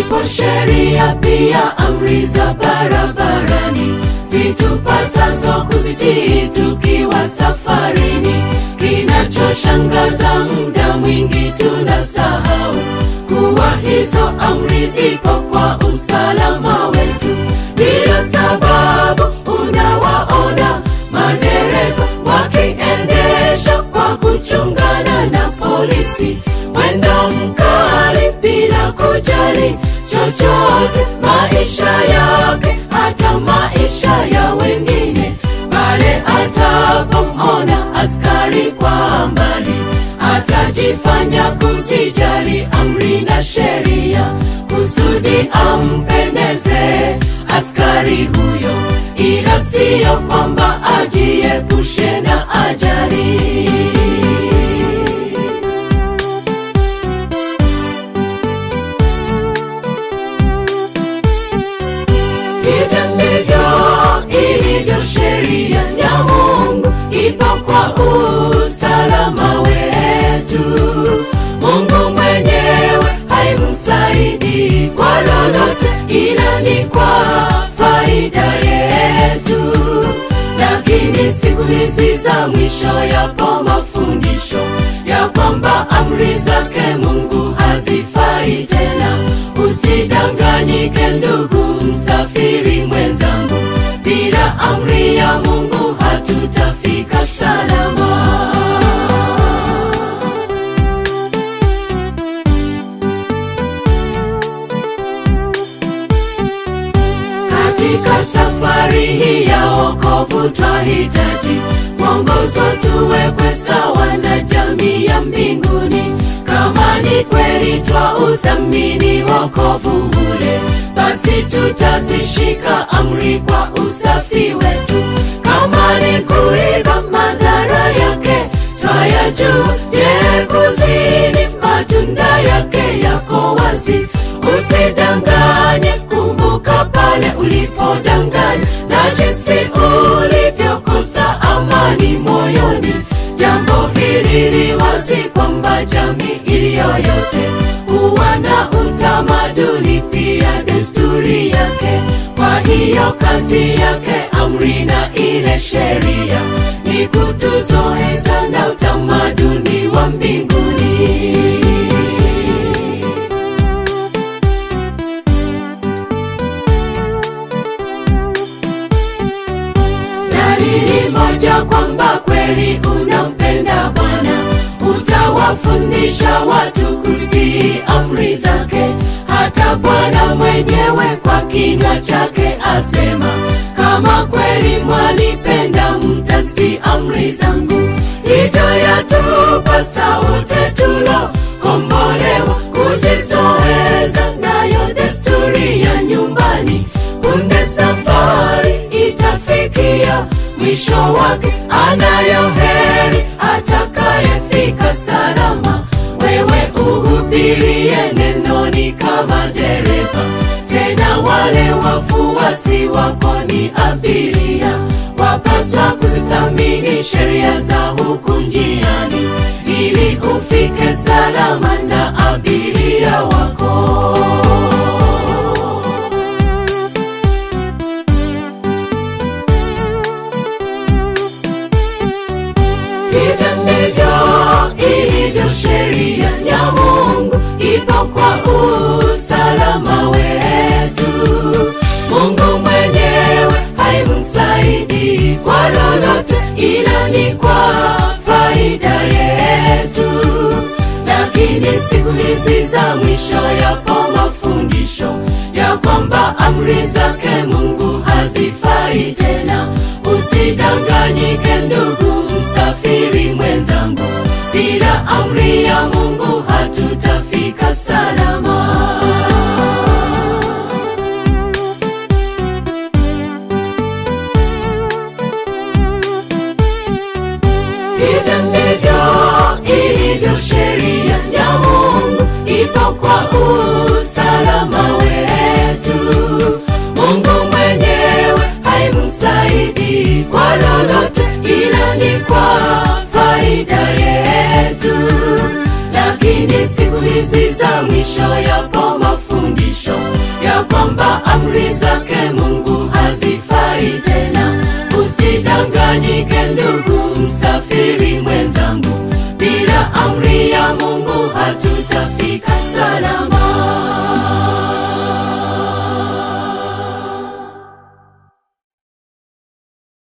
zipo sheria pia amri za barabarani zitupasazo kuzitii tukiwa safarini. Kinachoshangaza muda mwingi tunasahau kuwa hizo amri zipo kwa usalama chochote, maisha yake hata maisha ya wengine. Pale atapomona askari kwa mbali, atajifanya kuzijali amri na sheria, kusudi ampendeze askari huyo, ila siyo kwamba ajiepushe na ajali. Usalama wetu. Mungu mwenyewe haimsaidi kwa lolote, ila ni kwa faida yetu. Lakini siku hizi za mwisho yapo mafundisho ya kwamba amri zake Mungu hazifai tena. Usidanganyike ndugu msafiri mwenzangu, bila amri ya Mungu hatutafika salama. Katika safari hii ya wokovu twahitaji mwongozo, tuwekwe sawa na jamii ya mbinguni. Kama ni kweli twa uthamini wokovu ule, basi tutazishika amri kwa usafi wetu. Ni madhara yake twayajua. Je, kuzini, matunda yake yako wazi. Usidanganye, kumbuka pale ulipodanganya na jinsi ulivyokosa amani moyoni. Jambo hili ni wazi kwamba jamii iliyoyote huwa na utamaduni pia desturi yake. Kwa hiyo kazi yake amri na ile sheria ni kutuzoeza na utamaduni wa mbinguni. dalili moja kwamba kweli unampenda Bwana, utawafundisha watu kuzitii amri zake. Bwana mwenyewe kwa kinywa chake asema, kama kweli mwalipenda, mtasti amri zangu. Hivyo yatupasa wote tulokombolewa kujizoeza nayo desturi ya nyumbani. Punde safari itafikia mwisho wake, anayo ni abiria. Wapaswa kuzithamini sheria za huku njiani, ili ufike salama na abiria wako. Kwa faida yetu. Lakini siku hizi za mwisho yapo mafundisho ya kwamba amri zake Mungu zaidi kwa lolote, ila ni kwa faida yetu. Lakini siku hizi za mwisho, yapo mafundisho ya kwamba amri zake